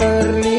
perlu